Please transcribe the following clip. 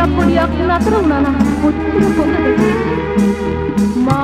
ಯಾಕೆ ನನ್ನ ಹತ್ರ ನಾನು ಕೊಟ್ಟಿರೋ ಕೊಂದಬೇಕು ಮಾ